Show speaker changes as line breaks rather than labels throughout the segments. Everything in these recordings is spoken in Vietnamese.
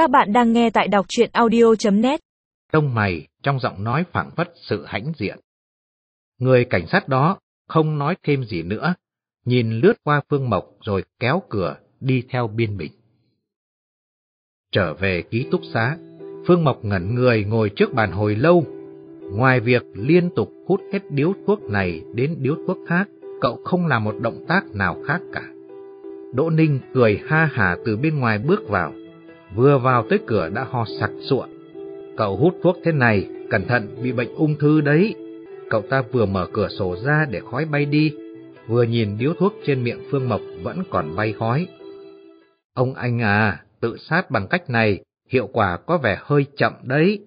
Các bạn đang nghe tại đọc truyện audio.net.
Đông mày trong giọng nói phảng phất sự hãnh diện. Người cảnh sát đó không nói thêm gì nữa, nhìn lướt qua Phương Mộc rồi kéo cửa đi theo biên bình. Trở về ký túc xá, Phương Mộc ngẩn người ngồi trước bàn hồi lâu. Ngoài việc liên tục hút hết điếu thuốc này đến điếu thuốc khác, cậu không làm một động tác nào khác cả. Đỗ Ninh cười ha hà từ bên ngoài bước vào, vừa vào tới cửa đã ho sặc sụa. Cậu hút thuốc thế này, cẩn thận bị bệnh ung thư đấy. Cậu ta vừa mở cửa sổ ra để khói bay đi, vừa nhìn điếu thuốc trên miệng Phương Mộc vẫn còn bay khói. Ông anh à, tự sát bằng cách này, hiệu quả có vẻ hơi chậm đấy.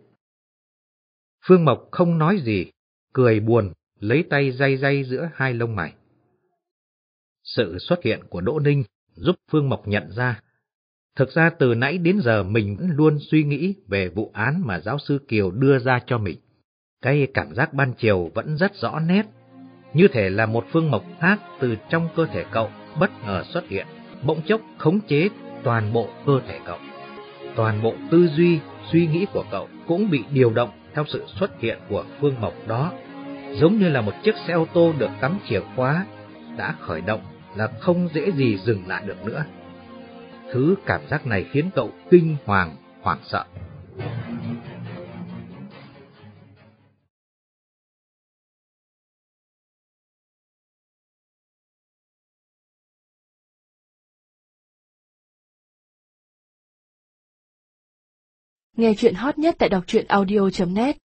Phương Mộc không nói gì, cười buồn, lấy tay day day giữa hai lông mày. Sự xuất hiện của Đỗ Ninh giúp Phương Mộc nhận ra. Thực ra từ nãy đến giờ mình vẫn luôn suy nghĩ về vụ án mà giáo sư Kiều đưa ra cho mình. Cái cảm giác ban chiều vẫn rất rõ nét, như thể là một phương mộc khác từ trong cơ thể cậu bất ngờ xuất hiện, bỗng chốc khống chế toàn bộ cơ thể cậu. Toàn bộ tư duy, suy nghĩ của cậu cũng bị điều động theo sự xuất hiện của phương mộc đó, giống như là một chiếc xe ô tô được cắm chìa khóa, đã khởi động là không dễ gì dừng lại được nữa. Thứ cảm giác này khiến cậu kinh hoàng, hoảng sợ.
Nghe chuyện hot nhất tại đọc truyện audio.net